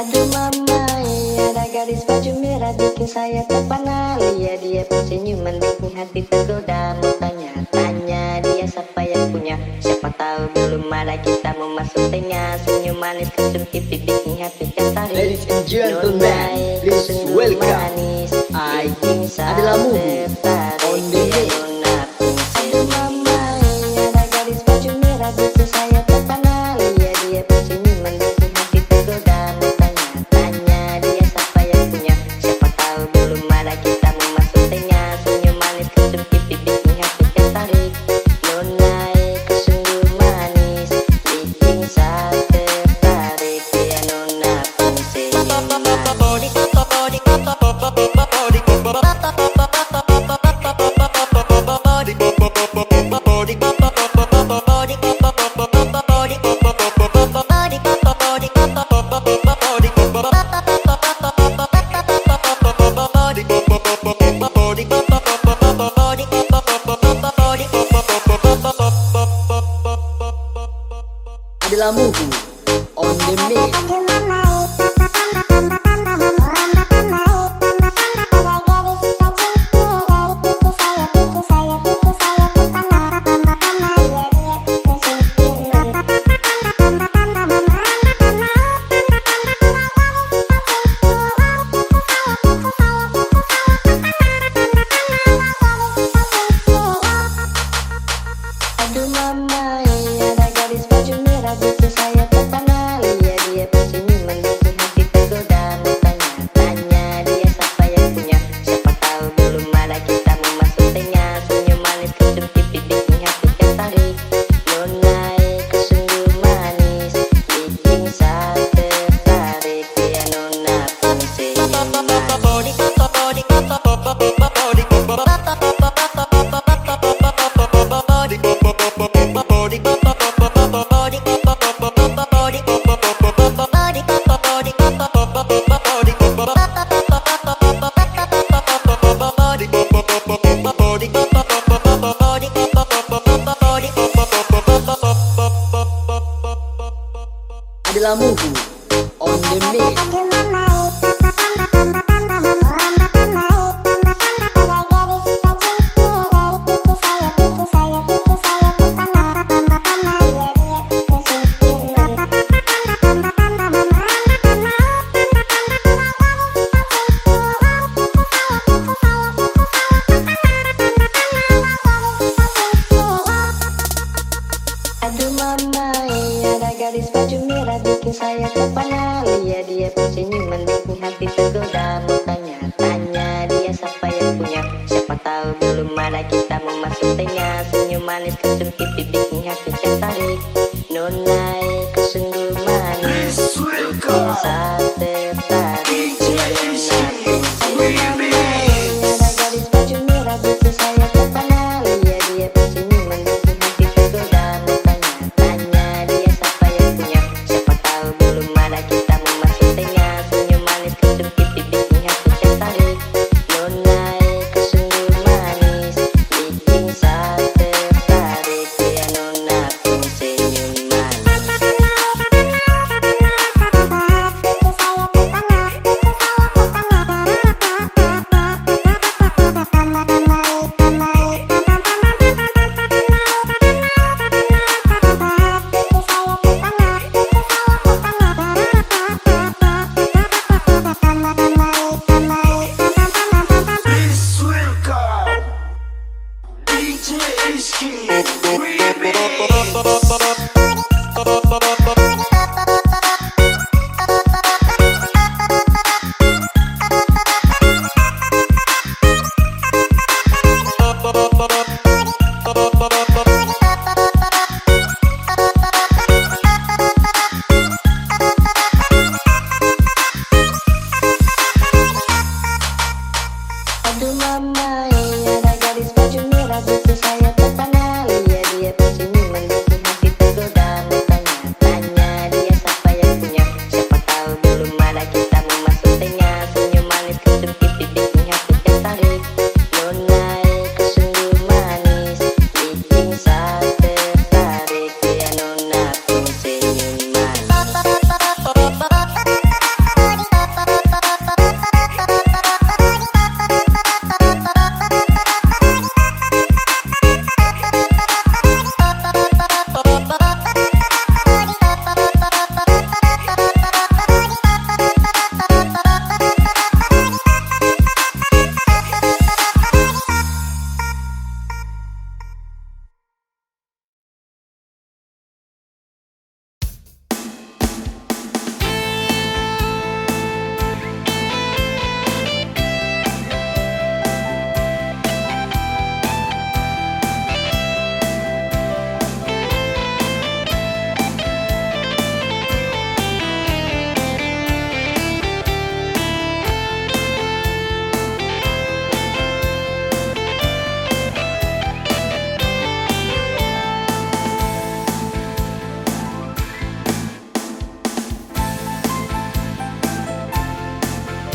Aduh mama, ada gadis baju merah bikin saya terpana Lihat dia senyuman bikin hati tergoda. Mau tanya-tanya dia siapa yang punya. Siapa tahu belum ada kita mau masuk tengah. Senyum manis kesum pipi bikin hati tertarik. Ladies and gentlemen, please welcome I adalah Muhu on the mix. Adalah Muhu Adalah Muhu on the mix. Dia senyuman bikin hati tergoda Mau tanya-tanya dia siapa yang punya. Siapa tahu belum ada kita mau masuk tengah. Senyum manis pipi bikin hati tertarik. Nona kesungguh manis. Bikin saya